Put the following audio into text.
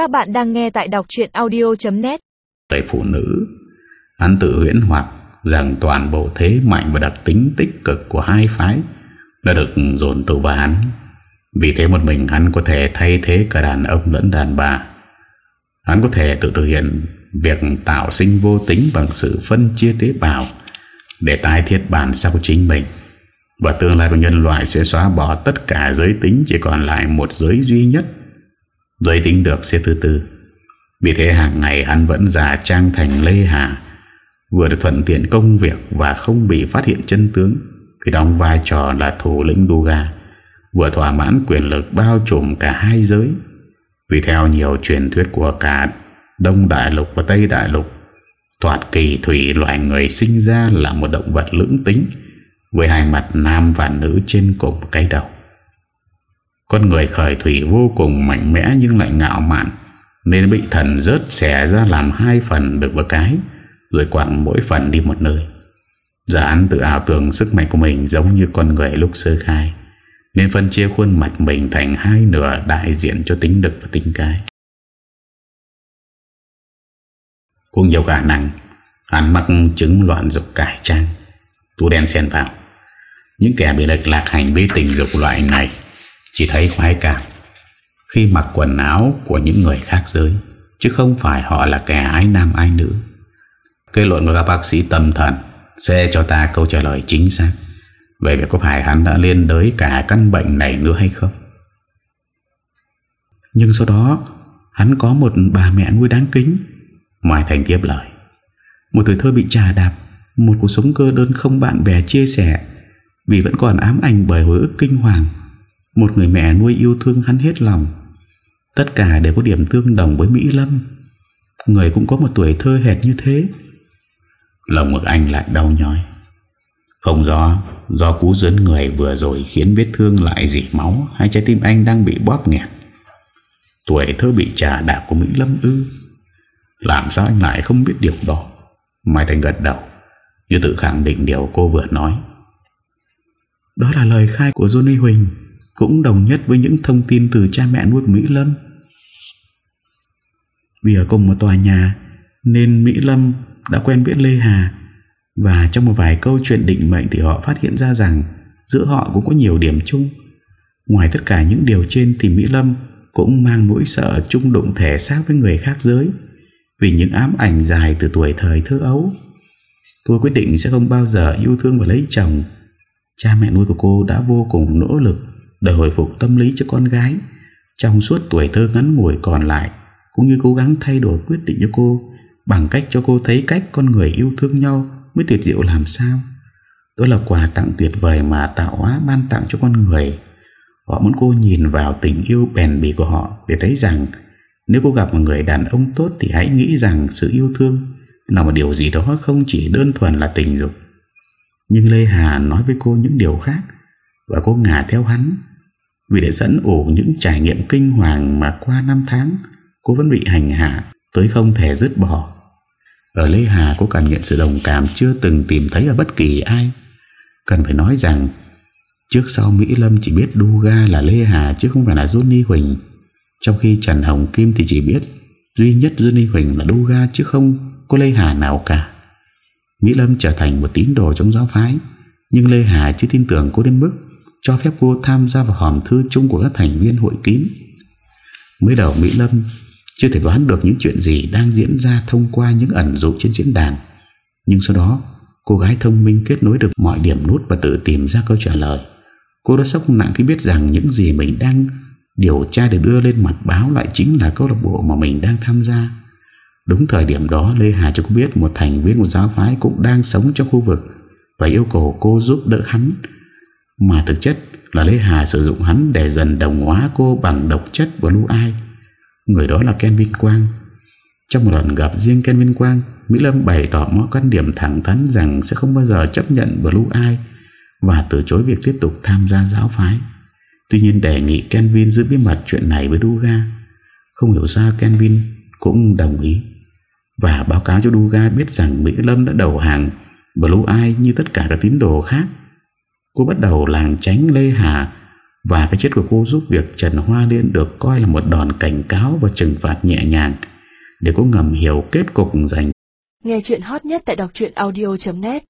Các bạn đang nghe tại đọc chuyện audio.net Tại phụ nữ Hắn tự huyễn hoặc rằng toàn bộ thế mạnh và đặc tính tích cực của hai phái đã được dồn tù vào hắn. Vì thế một mình hắn có thể thay thế cả đàn ông lẫn đàn bà. Hắn có thể tự thực hiện việc tạo sinh vô tính bằng sự phân chia tế bào để tái thiết bản sắc của chính mình. Và tương lai của nhân loại sẽ xóa bỏ tất cả giới tính, chỉ còn lại một giới duy nhất. Giới tính được xếp thứ tư. Vì thế hàng ngày hắn vẫn giả trang thành Lê Hà, Vừa được thuận tiện công việc Và không bị phát hiện chân tướng Khi đóng vai trò là thủ lĩnh Duga Vừa thỏa mãn quyền lực bao trùm cả hai giới Vì theo nhiều truyền thuyết của cả Đông Đại Lục và Tây Đại Lục, Thoạt kỳ thủy loài người sinh ra là một động vật lưỡng tính, Với hai mặt nam và nữ trên cùng cái đầu con người khởi thủy vô cùng mạnh mẽ nhưng lại ngạo mạn, Nên bị thần rớt xẻ ra làm hai phần được một cái, Rồi quặng mỗi phần đi một nơi. Giả án tự ảo tưởng sức mạnh của mình giống như con người lúc sơ khai, Nên phân chia khuôn mặt mình thành hai nửa đại diện cho tính đực và tính cái. Cũng nhiều khả năng Hắn mắc chứng loạn dục cải trang Tú đen xen vào. Những kẻ bị lệch lạc hành vi tình dục loại này chỉ thấy khoái cảm Khi mặc quần áo của những người khác giới, Chứ không phải họ là kẻ ái nam ái nữ. Kết luận của các bác sĩ tâm thần Sẽ cho ta câu trả lời chính xác Về việc có phải hắn đã liên đới cả căn bệnh này nữa hay không. Nhưng sau đó, Hắn có một bà mẹ nuôi đáng kính Mai Thành tiếp lời. Một tuổi thơ bị trà đạp, Một cuộc sống cơ đơn không bạn bè chia sẻ, Vì vẫn còn ám ảnh bởi hồi ức kinh hoàng. Một người mẹ nuôi yêu thương hắn hết lòng. Tất cả đều có điểm tương đồng với Mỹ Lâm. Người cũng có một tuổi thơ hệt như thế. Lòng ngực anh lại đau nhói. Không do Do cú dấn người vừa rồi Khiến vết thương lại dỉ máu Hay trái tim anh đang bị bóp nghẹt. Tuổi thơ bị trà đạp của Mỹ Lâm ư? Làm sao anh lại không biết điều đó? Mai Thành gật đầu, Như tự khẳng định điều cô vừa nói. Đó là lời khai của Johnny Huỳnh. Cũng đồng nhất với những thông tin từ cha mẹ nuôi Mỹ Lâm. Vì ở cùng một tòa nhà, Nên Mỹ Lâm đã quen biết Lê Hà, Và trong một vài câu chuyện định mệnh Thì họ phát hiện ra rằng Giữa họ cũng có nhiều điểm chung. Ngoài tất cả những điều trên Thì Mỹ Lâm cũng mang nỗi sợ chung đụng thể xác với người khác giới vì những ám ảnh dài từ tuổi thời thơ ấu. Cô quyết định sẽ không bao giờ yêu thương và lấy chồng. Cha mẹ nuôi của cô đã vô cùng nỗ lực. Để hồi phục tâm lý cho con gái. Trong suốt tuổi thơ ngắn ngủi còn lại, Cũng như cố gắng thay đổi quyết định cho cô, Bằng cách cho cô thấy cách con người yêu thương nhau Mới tuyệt diệu làm sao. Đó là quà tặng tuyệt vời mà tạo hóa ban tặng cho con người. Họ muốn cô nhìn vào tình yêu bền bỉ của họ Để thấy rằng, nếu cô gặp một người đàn ông tốt Thì hãy nghĩ rằng sự yêu thương Là một điều gì đó không chỉ đơn thuần là tình dục. Nhưng Lê Hà nói với cô những điều khác Và cô ngả theo hắn. Vì để dẫn ủ những trải nghiệm kinh hoàng Mà qua năm tháng, Cô vẫn bị hành hạ Tới không thể dứt bỏ. Ở Lê Hà, cô cảm nhận sự đồng cảm Chưa từng tìm thấy ở bất kỳ ai. Cần phải nói rằng, Trước sau Mỹ Lâm chỉ biết Duga là Lê Hà Chứ không phải là Johnny Huỳnh. Trong khi Trần Hồng Kim thì chỉ biết Duy nhất Johnny Huỳnh là Duga Chứ không có Lê Hà nào cả. Mỹ Lâm trở thành một tín đồ trong giáo phái, Nhưng Lê Hà chưa tin tưởng cô đến mức cho phép cô tham gia vào hòm thư chung của các thành viên hội kín Mới đầu Mỹ Lâm Chưa thể đoán được những chuyện gì Đang diễn ra thông qua những ẩn dụ trên diễn đàn Nhưng sau đó, Cô gái thông minh kết nối được mọi điểm nút Và tự tìm ra câu trả lời Cô đã sốc nặng khi biết rằng Những gì mình đang Điều tra được đưa lên mặt báo lại chính là câu lạc bộ mà mình đang tham gia. Đúng thời điểm đó, Lê Hà cho cô biết một thành viên của giáo phái cũng đang sống trong khu vực và yêu cầu cô giúp đỡ hắn. Mà thực chất là Lê Hà sử dụng hắn để dần đồng hóa cô bằng độc chất Blue Eye. Người đó là Ken Vinh Quang. Trong một lần gặp riêng Ken Vinh Quang, Mỹ Lâm bày tỏ mọi quan điểm thẳng thắn rằng sẽ không bao giờ chấp nhận Blue Eye và từ chối việc tiếp tục tham gia giáo phái. Tuy nhiên đề nghị Kenvin giữ bí mật chuyện này với Duga Không hiểu sao Kenvin cũng đồng ý Và báo cáo cho Duga biết rằng Mỹ Lâm đã đầu hàng Blue Eye như tất cả các tín đồ khác Cô bắt đầu làng tránh Lê Hà Và cái chết của cô giúp việc Trần Hoa Liên được coi là một đòn cảnh cáo và trừng phạt nhẹ nhàng để cô ngầm hiểu kết cục dành. Nghe chuyện hot nhất tại đọc audio.net